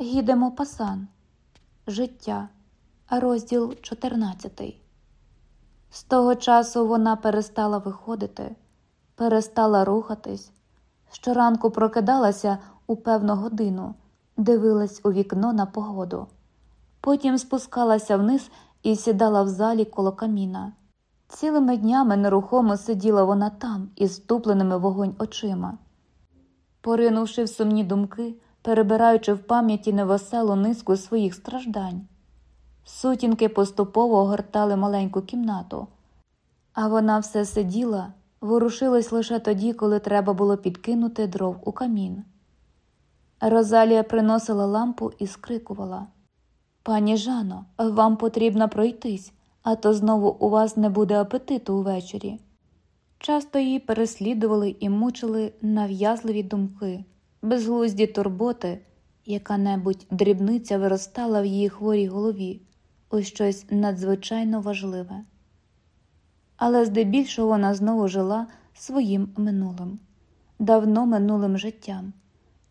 Гідемо пасан. Життя. Розділ 14. З того часу вона перестала виходити, перестала рухатись. Щоранку прокидалася у певну годину, дивилась у вікно на погоду. Потім спускалася вниз і сідала в залі коло каміна. Цілими днями нерухомо сиділа вона там із ступленими вогонь очима. Поринувши в сумні думки, перебираючи в пам'яті невеселу низку своїх страждань. Сутінки поступово огортали маленьку кімнату, а вона все сиділа, ворушилась лише тоді, коли треба було підкинути дров у камін. Розалія приносила лампу і скрикувала Пані Жано, вам потрібно пройтись, а то знову у вас не буде апетиту увечері. Часто її переслідували і мучили нав'язливі думки, безглузді турботи, яка небудь дрібниця виростала в її хворій голові у щось надзвичайно важливе. Але здебільшого вона знову жила своїм минулим, давно минулим життям,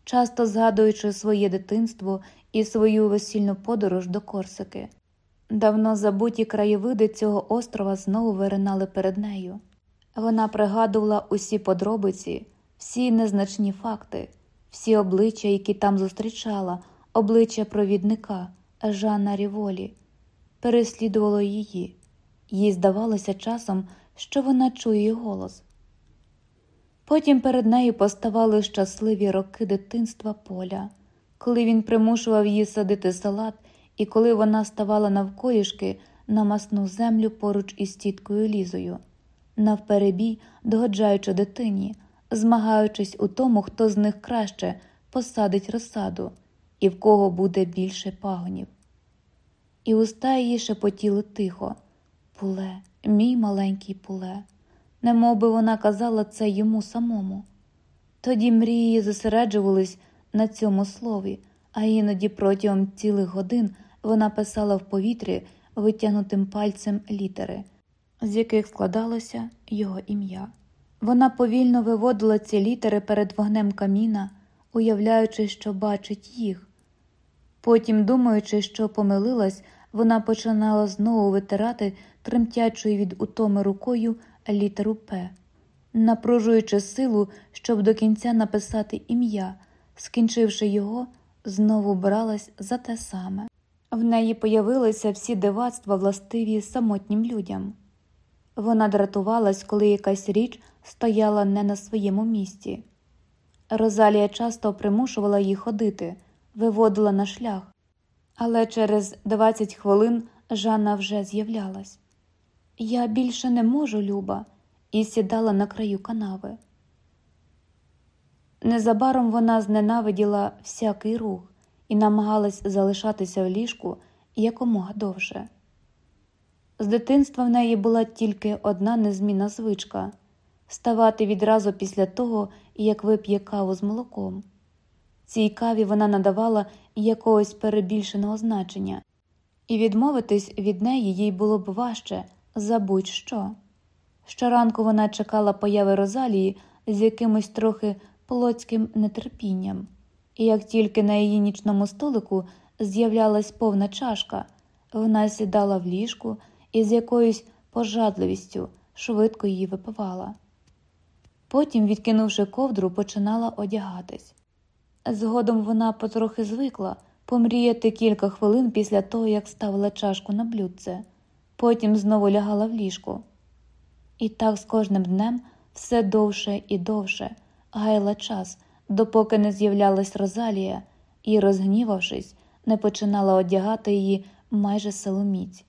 часто згадуючи своє дитинство і свою весільну подорож до Корсики. Давно забуті краєвиди цього острова знову виринали перед нею. Вона пригадувала усі подробиці, всі незначні факти, всі обличчя, які там зустрічала, обличчя провідника Жанна Ріволі, переслідувало її, їй здавалося часом, що вона чує голос. Потім перед нею поставали щасливі роки дитинства поля, коли він примушував її садити салат, і коли вона ставала навколішки на масну землю поруч із тіткою Лізою, навперебій догоджаючи дитині, змагаючись у тому, хто з них краще посадить розсаду і в кого буде більше пагонів. І уста її шепотіли тихо Пуле, мій маленький пуле, немов би вона казала це йому самому. Тоді мрії зосереджувались на цьому слові, а іноді протягом цілих годин вона писала в повітрі витягнутим пальцем літери, з яких складалося його ім'я. Вона повільно виводила ці літери перед вогнем каміна, уявляючи, що бачить їх. Потім, думаючи, що помилилась, вона починала знову витирати тремтячою від утоми рукою літеру П, напружуючи силу, щоб до кінця написати ім'я, скінчивши його, знову бралась за те саме. В неї появилися всі дивацтва властиві самотнім людям. Вона дратувалась, коли якась річ стояла не на своєму місці. Розалія часто примушувала її ходити, виводила на шлях, але через 20 хвилин Жанна вже з'являлась. Я більше не можу, Люба, і сідала на краю канави. Незабаром вона зненавиділа всякий рух і намагалась залишатися в ліжку якомога довше. З дитинства в неї була тільки одна незмінна звичка ставати відразу після того, як вип'є каву з молоком. Цій каві вона надавала якогось перебільшеного значення, і відмовитись від неї їй було б важче за будь-що. Щоранку вона чекала появи Розалії з якимось трохи плотським нетерпінням, і як тільки на її нічному столику з'являлась повна чашка, вона сідала в ліжку і з якоюсь пожадливістю швидко її випивала. Потім, відкинувши ковдру, починала одягатись. Згодом вона потрохи звикла помріяти кілька хвилин після того, як ставила чашку на блюдце, потім знову лягала в ліжко. І так з кожним днем все довше і довше гаяла час, допоки не з'являлась Розалія і, розгнівавшись, не починала одягати її майже силоміць.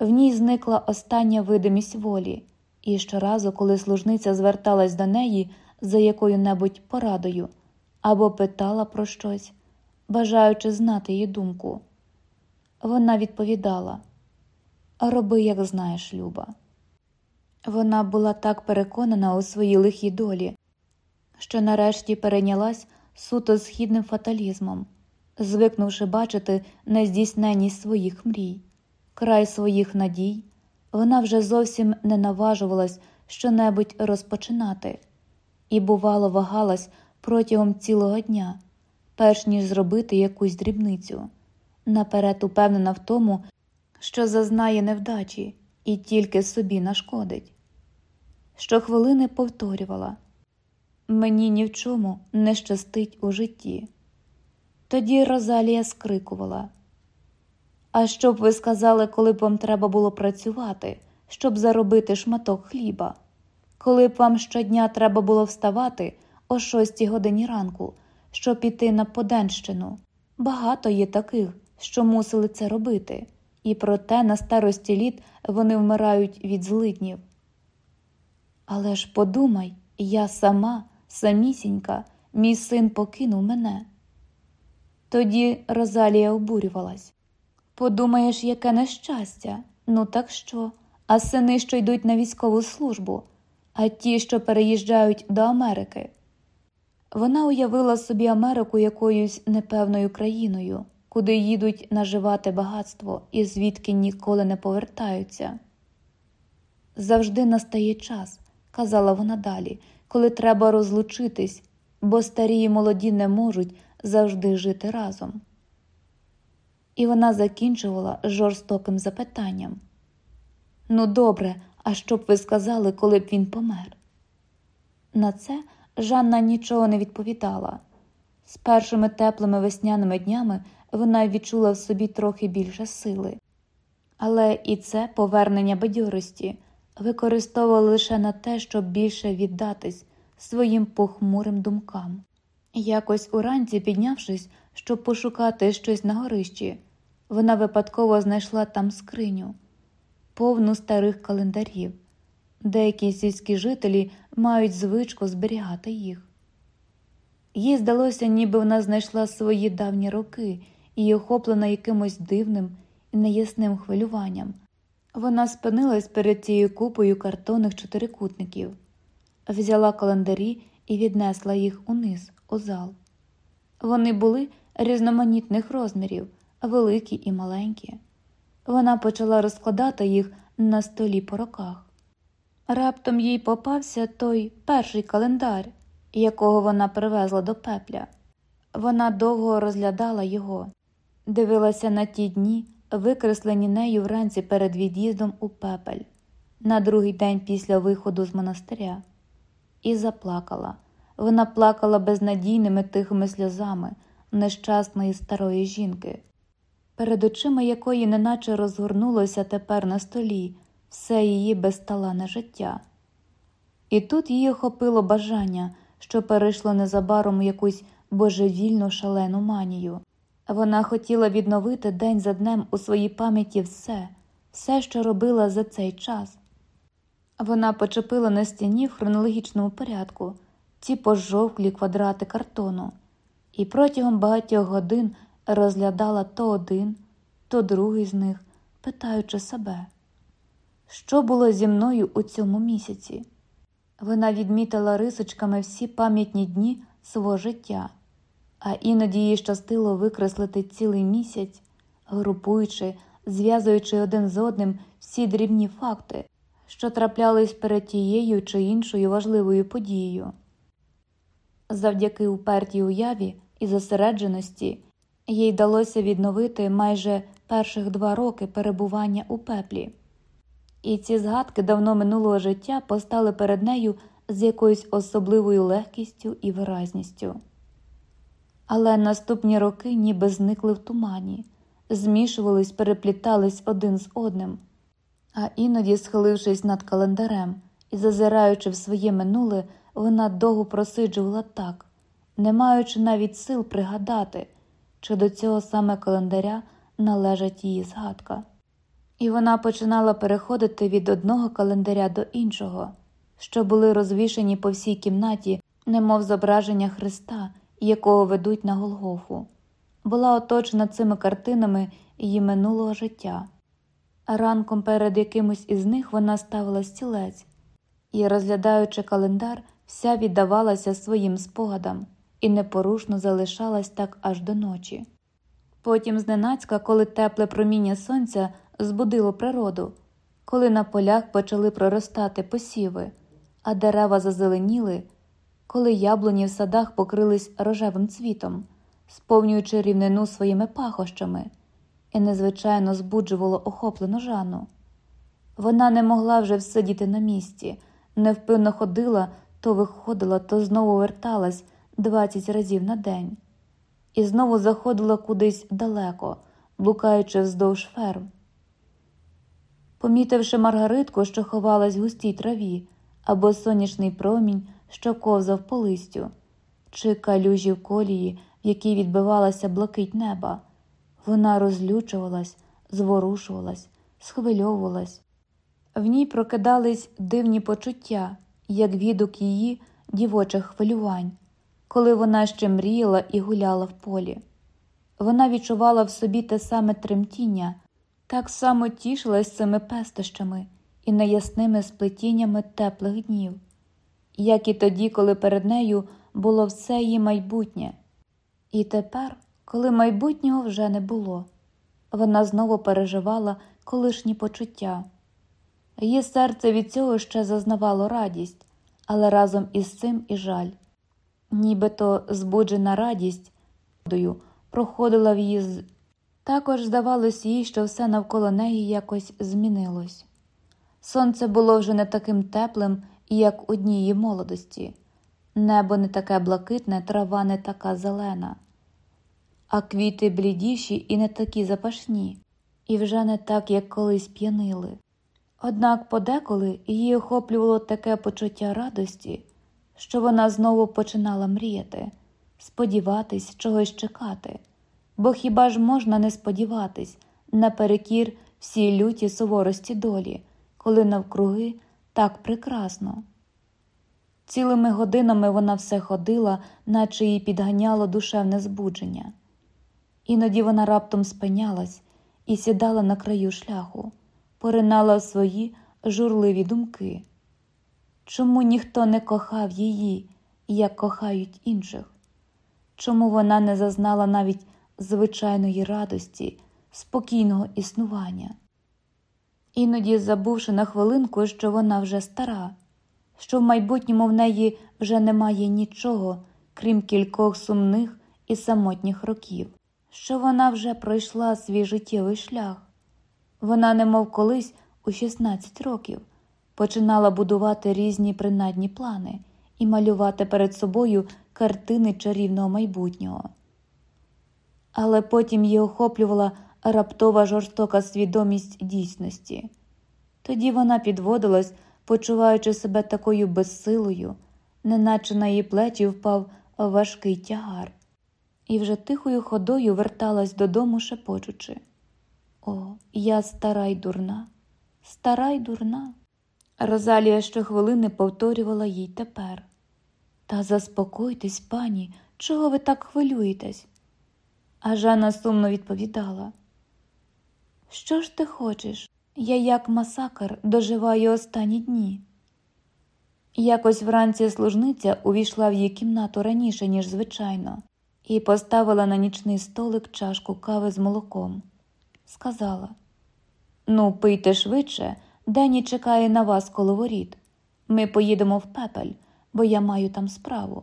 В ній зникла остання видимість волі, і щоразу, коли служниця зверталась до неї за якою небудь порадою або питала про щось, бажаючи знати її думку, вона відповідала Роби, як знаєш, Люба. Вона була так переконана у своїй лихій долі, що нарешті перейнялась суто східним фаталізмом, звикнувши бачити нездійсненість своїх мрій, край своїх надій, вона вже зовсім не наважувалась щонебудь розпочинати, і, бувало, вагалась протягом цілого дня, перш ніж зробити якусь дрібницю, наперед упевнена в тому, що зазнає невдачі і тільки собі нашкодить. Щохвилини повторювала мені ні в чому не щастить у житті. Тоді Розалія скрикувала. А що б ви сказали, коли б вам треба було працювати, щоб заробити шматок хліба? Коли б вам щодня треба було вставати о шостій годині ранку, щоб піти на Поденщину? Багато є таких, що мусили це робити, і проте на старості літ вони вмирають від злиднів. Але ж подумай, я сама, самісінька, мій син покинув мене. Тоді Розалія обурювалась. Подумаєш, яке нещастя, ну так що, а сини, що йдуть на військову службу, а ті, що переїжджають до Америки. Вона уявила собі Америку якоюсь непевною країною, куди їдуть наживати багатство і звідки ніколи не повертаються. Завжди настає час, казала вона далі, коли треба розлучитись, бо старі і молоді не можуть завжди жити разом. І вона закінчувала жорстоким запитанням Ну, добре, а що б ви сказали, коли б він помер? На це Жанна нічого не відповідала. З першими теплими весняними днями вона відчула в собі трохи більше сили, але і це повернення бадьорості використовувала лише на те, щоб більше віддатись своїм похмурим думкам. Якось уранці, піднявшись, щоб пошукати щось на горищі, вона випадково знайшла там скриню, повну старих календарів. Деякі сільські жителі мають звичку зберігати їх. Їй здалося, ніби вона знайшла свої давні роки і, охоплена якимось дивним і неясним хвилюванням, вона спинилась перед цією купою картонних чотирикутників, взяла календарі і віднесла їх униз, у зал. Вони були різноманітних розмірів, великі і маленькі. Вона почала розкладати їх на столі по роках. Раптом їй попався той перший календар, якого вона привезла до пепля. Вона довго розглядала його, дивилася на ті дні, викреслені нею вранці перед від'їздом у пепель, на другий день після виходу з монастиря, і заплакала. Вона плакала безнадійними тихими сльозами нещасної старої жінки, перед очима якої неначе розгорнулося тепер на столі все її безталане життя. І тут її охопило бажання, що перейшло незабаром у якусь божевільну шалену манію. Вона хотіла відновити день за днем у своїй пам'яті все, все, що робила за цей час. Вона почепила на стіні в хронологічному порядку ці пожовклі квадрати картону, і протягом багатьох годин розглядала то один, то другий з них, питаючи себе, що було зі мною у цьому місяці. Вона відмітила рисочками всі пам'ятні дні свого життя, а іноді їй щастило викреслити цілий місяць, групуючи, зв'язуючи один з одним всі дрібні факти, що траплялись перед тією чи іншою важливою подією. Завдяки упертій уяві і зосередженості їй вдалося відновити майже перших два роки перебування у пеплі, і ці згадки давно минулого життя постали перед нею з якоюсь особливою легкістю і виразністю. Але наступні роки ніби зникли в тумані, змішувались, переплітались один з одним, а іноді, схилившись над календарем і зазираючи в своє минуле, вона довго просиджувала так, не маючи навіть сил пригадати, чи до цього саме календаря належить її згадка. І вона починала переходити від одного календаря до іншого, що були розвішені по всій кімнаті, немов зображення Христа, якого ведуть на Голгофу, була оточена цими картинами її минулого життя. Ранком перед якимось із них вона ставила стілець і, розглядаючи календар, вся віддавалася своїм спогадам і непорушно залишалась так аж до ночі. Потім, зненацька, коли тепле проміння сонця збудило природу, коли на полях почали проростати посіви, а дерева зазеленіли, коли яблуні в садах покрились рожевим цвітом, сповнюючи рівнину своїми пахощами, і незвичайно збуджувало охоплену Жанну. Вона не могла вже всидіти на місці, невпинно ходила, то виходила, то знову верталась двадцять разів на день, і знову заходила кудись далеко, блукаючи вздовж ферм. Помітивши Маргаритку, що ховалась в густій траві, або сонячний промінь, що ковзав по листю, чи калюжі в колії, в якій відбивалася блакить неба, вона розлючувалась, зворушувалась, схвильовувалась. В ній прокидались дивні почуття, як відок її дівочих хвилювань, коли вона ще мріяла і гуляла в полі. Вона відчувала в собі те саме тремтіння, так само тішилась цими пестощами і неясними сплетіннями теплих днів, як і тоді, коли перед нею було все її майбутнє. І тепер, коли майбутнього вже не було, вона знову переживала колишні почуття. Її серце від цього ще зазнавало радість, але разом із цим і жаль. Нібито збуджена радість проходила в її з. Також здавалось їй, що все навколо неї якось змінилось. Сонце було вже не таким теплим, як у дні її молодості, небо не таке блакитне, трава не така зелена, а квіти блідіші і не такі запашні, і вже не так, як колись п'янили. Однак подеколи її охоплювало таке почуття радості, що вона знову починала мріяти, сподіватись, чогось чекати, бо хіба ж можна не сподіватись наперекір всій люті суворості долі, коли навкруги так прекрасно. Цілими годинами вона все ходила, наче їй підганяло душевне збудження. Іноді вона раптом спинялась і сідала на краю шляху поринала свої журливі думки. Чому ніхто не кохав її, як кохають інших? Чому вона не зазнала навіть звичайної радості, спокійного існування? Іноді, забувши на хвилинку, що вона вже стара, що в майбутньому в неї вже немає нічого, крім кількох сумних і самотніх років, що вона вже пройшла свій життєвий шлях, вона, немов колись у 16 років, починала будувати різні принадні плани і малювати перед собою картини чарівного майбутнього. Але потім її охоплювала раптова жорстока свідомість дійсності. Тоді вона підводилась, почуваючи себе такою безсилою, неначе на її плечі впав важкий тягар, і вже тихою ходою верталась додому, шепочучи. О, я стара й дурна, стара й дурна. Розалія щохвилини повторювала їй тепер. Та заспокойтесь, пані, чого ви так хвилюєтесь? А Жанна сумно відповідала. Що ж ти хочеш? Я, як масакр, доживаю останні дні. Якось вранці служниця увійшла в її кімнату раніше, ніж звичайно, і поставила на нічний столик чашку кави з молоком сказала Ну, пийте швидше, Дені чекає на вас коло воріт. Ми поїдемо в пепель, бо я маю там справу.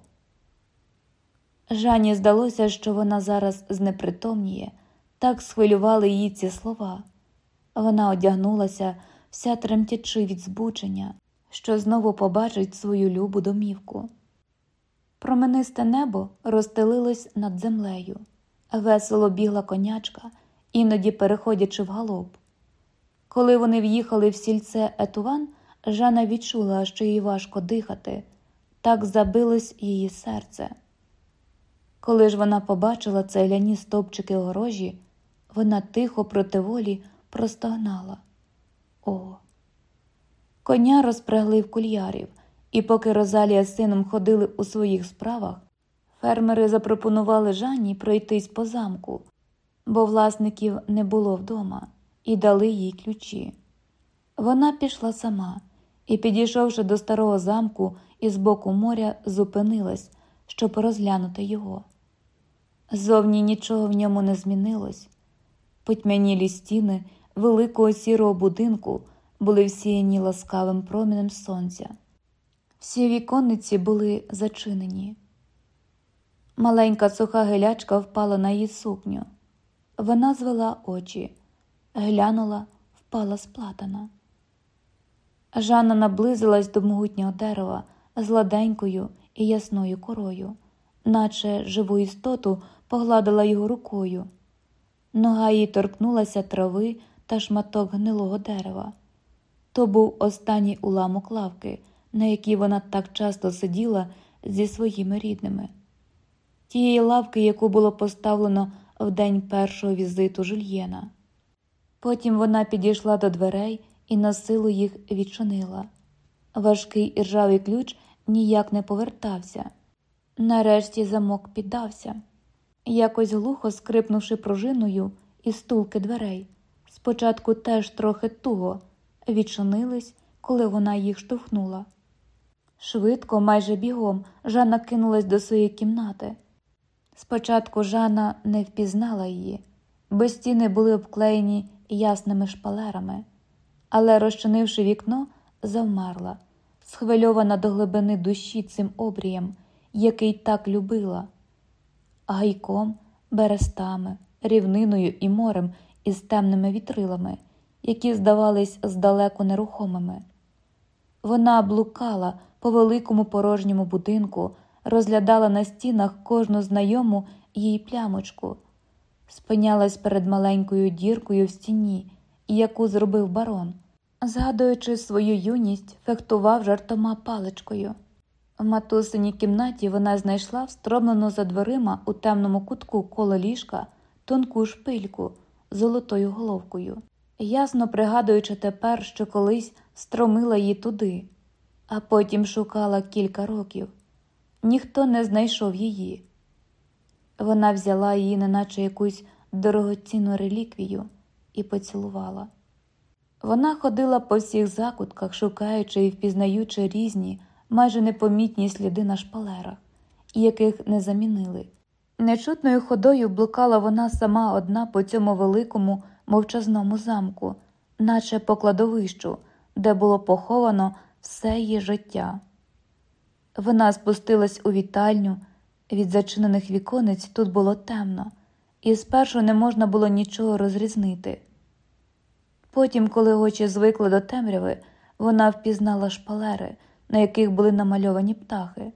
Жанні здалося, що вона зараз знепритомніє, так схвилювали її ці слова. Вона одягнулася, вся тремтячи від збучення, що знову побачить свою любу домівку. Променисте небо розстелилось над землею, весело бігла конячка іноді переходячи в галоп. Коли вони в'їхали в сільце Етуван, Жанна відчула, що їй важко дихати, так забилось її серце. Коли ж вона побачила цегляні стовпчики огорожі, вона тихо проти волі простогнала. О. Коня розпрягли в кульярів, і поки Розалія з сином ходили у своїх справах, фермери запропонували Жанні пройтись по замку, бо власників не було вдома, і дали їй ключі. Вона пішла сама і, підійшовши до старого замку із боку моря, зупинилась, щоб розглянути його. Зовні нічого в ньому не змінилось. Потьмянілі стіни великого сірого будинку були всіяні ласкавим промінем сонця. Всі віконниці були зачинені. Маленька суха гелячка впала на її сукню. Вона звела очі, глянула, впала сплатана. Жанна наблизилась до могутнього дерева з ладенькою і ясною корою, наче живу істоту погладила його рукою. Нога їй торкнулася трави та шматок гнилого дерева. То був останній уламок лавки, на якій вона так часто сиділа зі своїми рідними. Тієї лавки, яку було поставлено в день першого візиту Жульєна. Потім вона підійшла до дверей і на силу їх відчинила. Важкий і ржавий ключ ніяк не повертався. Нарешті замок піддався. Якось глухо скрипнувши пружиною і стулки дверей, спочатку теж трохи туго відчинились, коли вона їх штовхнула. Швидко, майже бігом, Жанна кинулась до своєї кімнати. Спочатку Жанна не впізнала її, бо стіни були обклеєні ясними шпалерами, але, розчинивши вікно, завмерла, схвильована до глибини душі цим обрієм, який так любила, гайком, берестами, рівниною і морем із темними вітрилами, які здавались здалеку нерухомими. Вона блукала по великому порожньому будинку, розглядала на стінах кожну знайому їй плямочку, спинялась перед маленькою діркою в стіні, яку зробив барон, згадуючи свою юність, фехтував жартома паличкою. В матусиній кімнаті вона знайшла встромлену за дверима у темному кутку коло ліжка тонку шпильку з золотою головкою, ясно пригадуючи тепер, що колись стромила її туди, а потім шукала кілька років. Ніхто не знайшов її. Вона взяла її, неначе якусь дорогоцінну реліквію, і поцілувала. Вона ходила по всіх закутках, шукаючи і впізнаючи різні, майже непомітні сліди на шпалерах, яких не замінили. Нечутною ходою блукала вона сама одна по цьому великому мовчазному замку, наче по кладовищу, де було поховано все її життя. Вона спустилась у вітальню, від зачинених віконець тут було темно, і спершу не можна було нічого розрізнити. Потім, коли очі звикли до темряви, вона впізнала шпалери, на яких були намальовані птахи.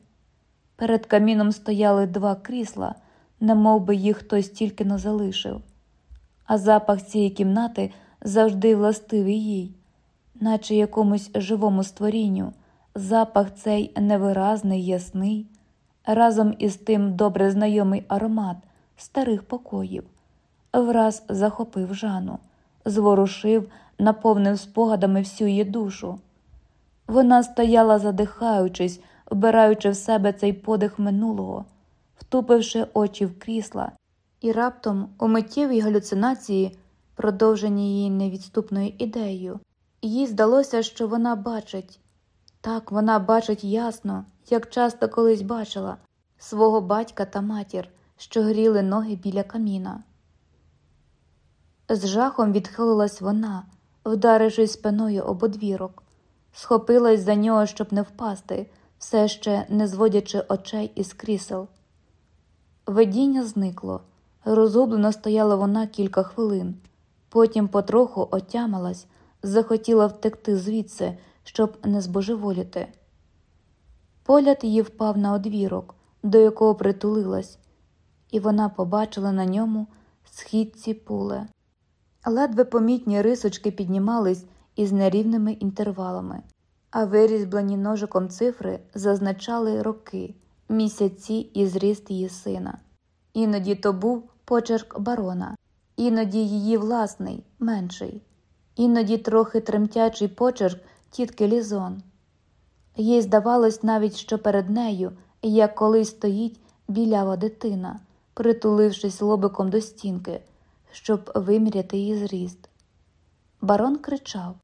Перед каміном стояли два крісла, немов би їх хтось тільки не залишив, а запах цієї кімнати завжди властивий їй, наче якомусь живому створінню. Запах цей невиразний, ясний, разом із тим добре знайомий аромат старих покоїв, враз захопив Жану, зворушив, наповнив спогадами всю її душу. Вона стояла, задихаючись, вбираючи в себе цей подих минулого, втупивши очі в крісла, і раптом у миттєвій галюцинації, продовжені її невідступною ідеєю, їй здалося, що вона бачить. Так вона бачить ясно, як часто колись бачила свого батька та матір, що гріли ноги біля каміна. З жахом відхилилась вона, вдарившись спиною об одвірок, схопилась за нього, щоб не впасти, все ще не зводячи очей із крісел. Видіння зникло, розгублено стояла вона кілька хвилин, потім потроху отямилась, захотіла втекти звідси щоб не збожеволіти. Погляд її впав на одвірок, до якого притулилась, і вона побачила на ньому східці пуле. Ледве помітні рисочки піднімались із нерівними інтервалами, а вирізблені ножиком цифри зазначали роки, місяці і зріст її сина. Іноді то був почерк барона, іноді її власний, менший, іноді трохи тремтячий почерк тітки Лізон. Їй здавалось навіть, що перед нею, як колись стоїть білява дитина, притулившись лобиком до стінки, щоб виміряти її зріст. Барон кричав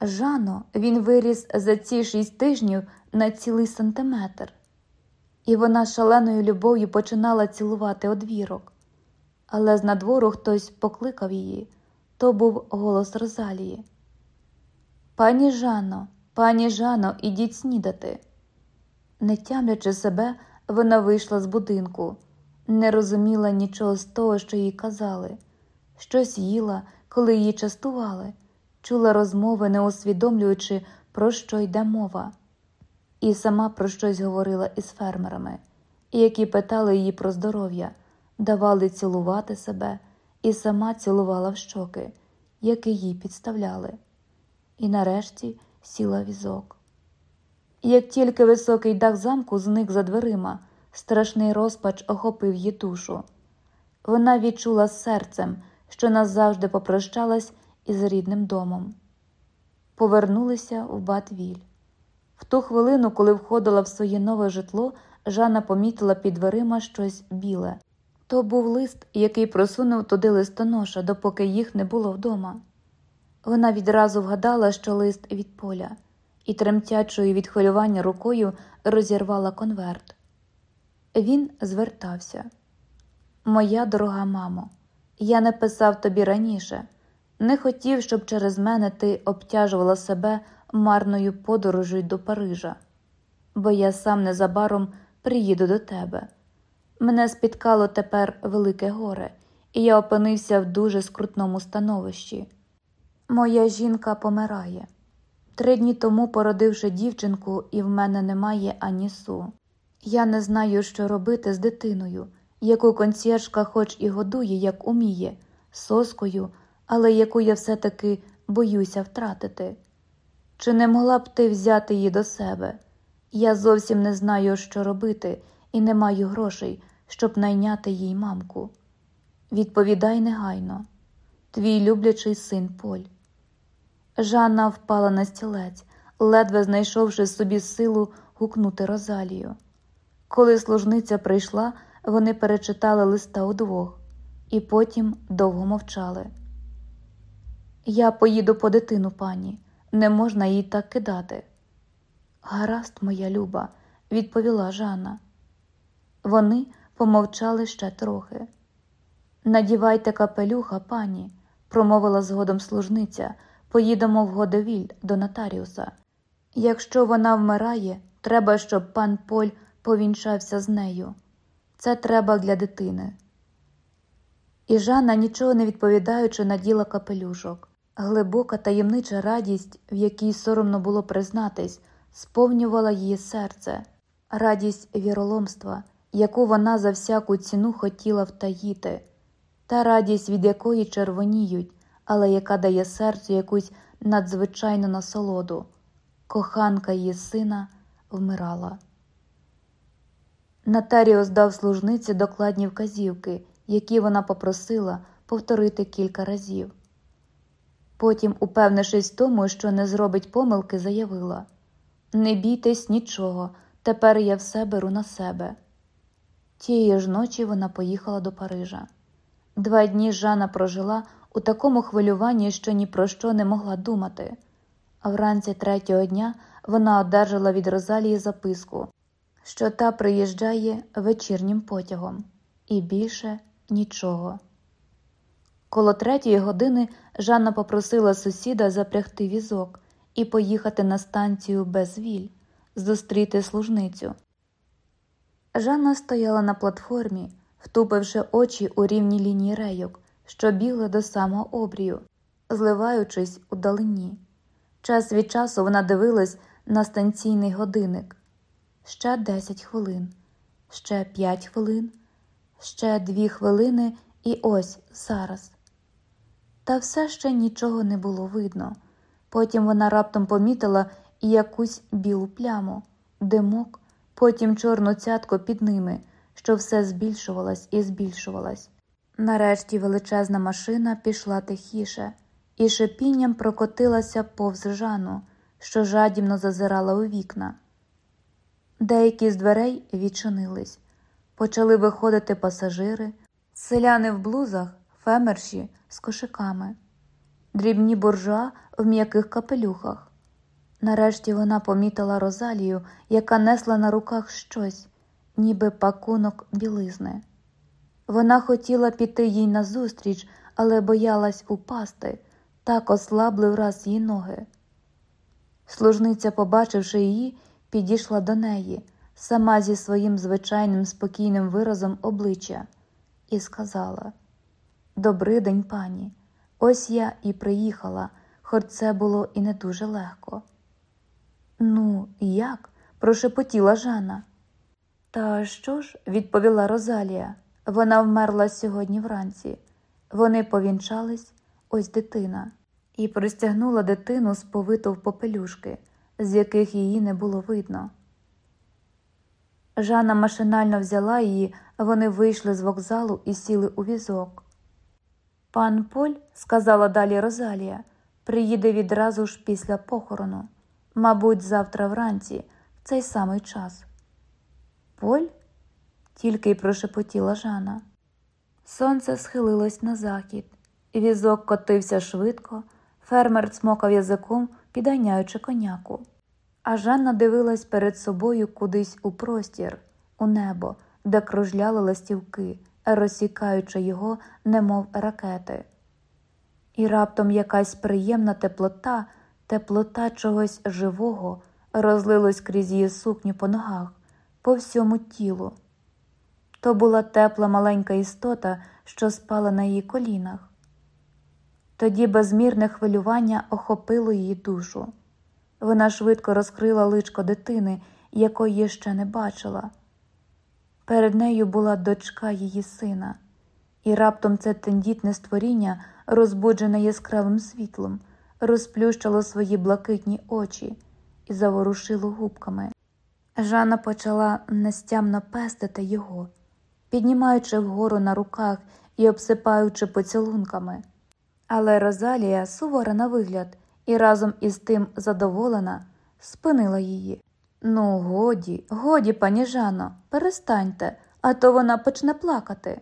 Жано, він виріс за ці шість тижнів на цілий сантиметр, і вона шаленою любов'ю починала цілувати одвірок. Але з надвору хтось покликав її то був голос Розалії. Пані Жано, пані Жано, ідіть снідати. Не тямлячи себе, вона вийшла з будинку, не розуміла нічого з того, що їй казали, щось їла, коли її частували, чула розмови, не усвідомлюючи, про що йде мова, і сама про щось говорила із фермерами, які питали її про здоров'я, давали цілувати себе, і сама цілувала в щоки, які їй підставляли, і нарешті сіла візок. Як тільки високий дах замку зник за дверима, страшний розпач охопив її душу. Вона відчула серцем, що назавжди попрощалась із рідним домом. Повернулися в Батвіль. В ту хвилину, коли входила в своє нове житло, Жанна помітила під дверима щось біле. То був лист, який просунув туди листоноша, допоки їх не було вдома. Вона відразу вгадала, що лист від поля, і тремтячою від хвилювання рукою розірвала конверт. Він звертався. Моя дорога мамо, я не писав тобі раніше, не хотів, щоб через мене ти обтяжувала себе марною подорожею до Парижа, бо я сам незабаром приїду до тебе. Мене спіткало тепер велике горе, і я опинився в дуже скрутному становищі. Моя жінка помирає. Три дні тому, породивши дівчинку, і в мене немає ані су. Я не знаю, що робити з дитиною, яку консьєржка хоч і годує, як уміє, соскою, але яку я все-таки боюся втратити. Чи не могла б ти взяти її до себе? Я зовсім не знаю, що робити, і не маю грошей, щоб найняти їй мамку. Відповідай негайно, твій люблячий син Поль. Жанна впала на стілець, ледве знайшовши собі силу гукнути Розалію. Коли служниця прийшла, вони перечитали листа удвох і потім довго мовчали. Я поїду по дитину, пані, не можна її так кидати. Гаразд, моя люба, відповіла Жанна. Вони помовчали ще трохи. Надівайте капелюха, пані, промовила згодом служниця. Поїдемо в Годовіль до нотаріуса. Якщо вона вмирає, треба, щоб пан Поль повінчався з нею. Це треба для дитини. І Жанна, нічого не відповідаючи, наділа капелюшок. Глибока таємнича радість, в якій соромно було признатись, сповнювала її серце, радість віроломства, яку вона за всяку ціну хотіла втаїти, та радість, від якої червоніють, але яка дає серцю якусь надзвичайну насолоду. Коханка її сина вмирала. Натаріус дав служниці докладні вказівки, які вона попросила повторити кілька разів. Потім, упевнившись в тому, що не зробить помилки, заявила Не бійтесь нічого, тепер я все беру на себе. Тієї ж ночі вона поїхала до Парижа. Два дні Жанна прожила у такому хвилюванні, що ні про що не могла думати, а вранці третього дня вона одержала від Розалії записку, що та приїжджає вечірнім потягом, і більше нічого. Коло третьої години Жанна попросила сусіда запрягти візок і поїхати на станцію без віль, зустріти служницю. Жанна стояла на платформі, втупивши очі у рівні лінії рейок, що бігли до самого обрію, зливаючись у далині. Час від часу вона дивилась на станційний годинник ще десять хвилин, ще п'ять хвилин, ще дві хвилини, і ось зараз. Та все ще нічого не було видно. Потім вона раптом помітила якусь білу пляму, димок, потім чорну цятку під ними, що все збільшувалась і збільшувалась. Нарешті величезна машина пішла тихіше і шипінням прокотилася повз Жану, що жадібно зазирала у вікна. Деякі з дверей відчинились, почали виходити пасажири, селяни в блузах, фемерші з кошиками, дрібні буржуа в м'яких капелюхах. Нарешті вона помітила Розалію, яка несла на руках щось, ніби пакунок білизни. Вона хотіла піти їй назустріч, але боялась упасти, так ослабли враз її ноги. Служниця, побачивши її, підійшла до неї, сама зі своїм звичайним спокійним виразом обличчя, і сказала: Добрий день, пані. Ось я і приїхала, хоч це було і не дуже легко. Ну, як? прошепотіла Жанна. Та що ж, відповіла Розалія. Вона вмерла сьогодні вранці. Вони повінчались, ось дитина, і простягнула дитину з повиту в попелюшки, з яких її не було видно. Жанна машинально взяла її, вони вийшли з вокзалу і сіли у візок. Пан Поль, сказала далі Розалія, приїде відразу ж після похорону, мабуть, завтра вранці, в цей самий час. Поль? Тільки й прошепотіла Жанна. Сонце схилилось на захід, візок котився швидко, фермер цмокав язиком, підганяючи коняку. А Жанна дивилась перед собою кудись у простір, у небо, де кружляли ластівки, розсікаючи його, немов ракети. І раптом якась приємна теплота, теплота чогось живого розлилась крізь її сукню по ногах, по всьому тілу. То була тепла маленька істота, що спала на її колінах. Тоді безмірне хвилювання охопило її душу. Вона швидко розкрила личко дитини, якої ще не бачила. Перед нею була дочка її сина, і раптом це тендітне створіння, розбуджене яскравим світлом, розплющило свої блакитні очі і заворушило губками. Жанна почала нестямно пестити його, піднімаючи вгору на руках і обсипаючи поцілунками. Але Розалія, сувора на вигляд, і разом із тим задоволена, спинила її. Ну, годі, годі, пані Жано, перестаньте, а то вона почне плакати.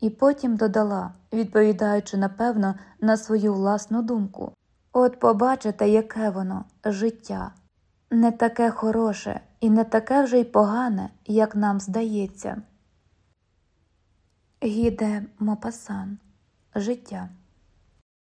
І потім додала, відповідаючи, напевно, на свою власну думку От побачите, яке воно життя, не таке хороше і не таке вже й погане, як нам здається. Гіде Мопасан Життя